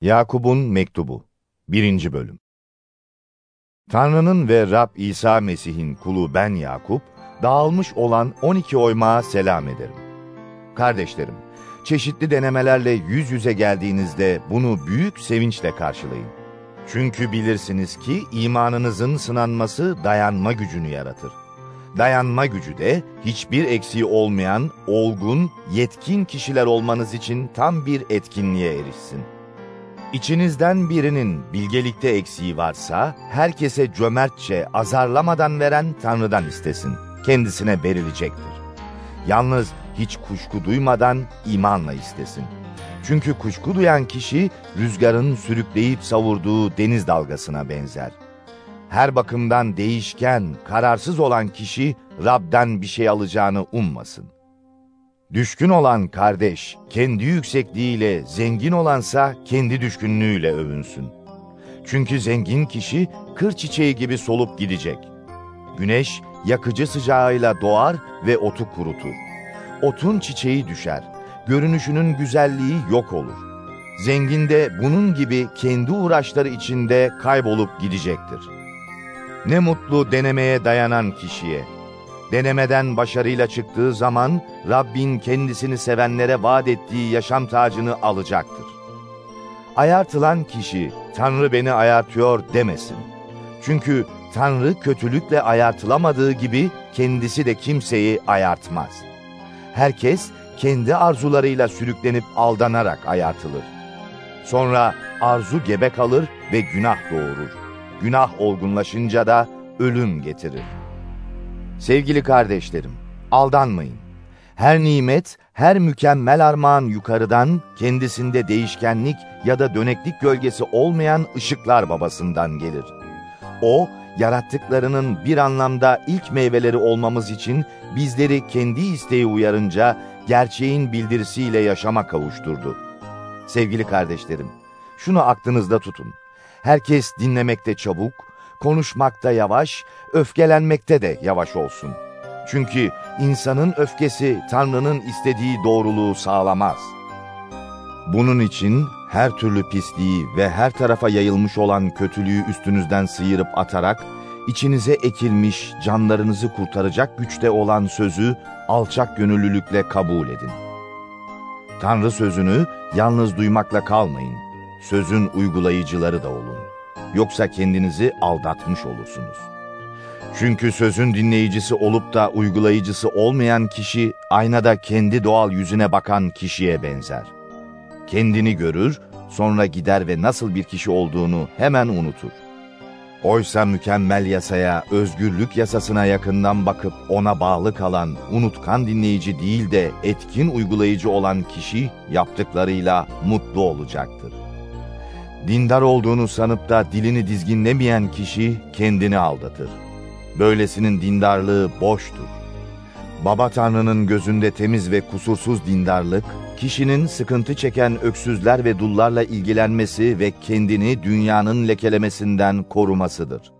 Yakup'un Mektubu 1. Bölüm Tanrı'nın ve Rab İsa Mesih'in kulu ben Yakup, dağılmış olan 12 oymağa selam ederim. Kardeşlerim, çeşitli denemelerle yüz yüze geldiğinizde bunu büyük sevinçle karşılayın. Çünkü bilirsiniz ki imanınızın sınanması dayanma gücünü yaratır. Dayanma gücü de hiçbir eksiği olmayan, olgun, yetkin kişiler olmanız için tam bir etkinliğe erişsin. İçinizden birinin bilgelikte eksiği varsa, herkese cömertçe, azarlamadan veren Tanrı'dan istesin. Kendisine verilecektir. Yalnız hiç kuşku duymadan imanla istesin. Çünkü kuşku duyan kişi, rüzgarın sürükleyip savurduğu deniz dalgasına benzer. Her bakımdan değişken, kararsız olan kişi, Rab'den bir şey alacağını ummasın. Düşkün olan kardeş, kendi yüksekliğiyle, zengin olansa kendi düşkünlüğüyle övünsün. Çünkü zengin kişi kır çiçeği gibi solup gidecek. Güneş yakıcı sıcağıyla doğar ve otu kurutur. Otun çiçeği düşer, görünüşünün güzelliği yok olur. Zengin de bunun gibi kendi uğraşları içinde kaybolup gidecektir. Ne mutlu denemeye dayanan kişiye. Denemeden başarıyla çıktığı zaman Rabbin kendisini sevenlere vaat ettiği yaşam tacını alacaktır. Ayartılan kişi Tanrı beni ayartıyor demesin. Çünkü Tanrı kötülükle ayartılamadığı gibi kendisi de kimseyi ayartmaz. Herkes kendi arzularıyla sürüklenip aldanarak ayartılır. Sonra arzu gebe kalır ve günah doğurur. Günah olgunlaşınca da ölüm getirir. Sevgili kardeşlerim, aldanmayın. Her nimet, her mükemmel armağan yukarıdan, kendisinde değişkenlik ya da döneklik gölgesi olmayan ışıklar babasından gelir. O, yarattıklarının bir anlamda ilk meyveleri olmamız için bizleri kendi isteği uyarınca gerçeğin bildirisiyle yaşama kavuşturdu. Sevgili kardeşlerim, şunu aklınızda tutun. Herkes dinlemekte çabuk, konuşmakta yavaş, öfkelenmekte de yavaş olsun. Çünkü insanın öfkesi Tanrı'nın istediği doğruluğu sağlamaz. Bunun için her türlü pisliği ve her tarafa yayılmış olan kötülüğü üstünüzden sıyırıp atarak, içinize ekilmiş, canlarınızı kurtaracak güçte olan sözü alçak gönüllülükle kabul edin. Tanrı sözünü yalnız duymakla kalmayın, sözün uygulayıcıları da olun. Yoksa kendinizi aldatmış olursunuz. Çünkü sözün dinleyicisi olup da uygulayıcısı olmayan kişi aynada kendi doğal yüzüne bakan kişiye benzer. Kendini görür, sonra gider ve nasıl bir kişi olduğunu hemen unutur. Oysa mükemmel yasaya, özgürlük yasasına yakından bakıp ona bağlı kalan, unutkan dinleyici değil de etkin uygulayıcı olan kişi yaptıklarıyla mutlu olacaktır. Dindar olduğunu sanıp da dilini dizginlemeyen kişi kendini aldatır. Böylesinin dindarlığı boştur. Baba Tanrı'nın gözünde temiz ve kusursuz dindarlık, kişinin sıkıntı çeken öksüzler ve dullarla ilgilenmesi ve kendini dünyanın lekelemesinden korumasıdır.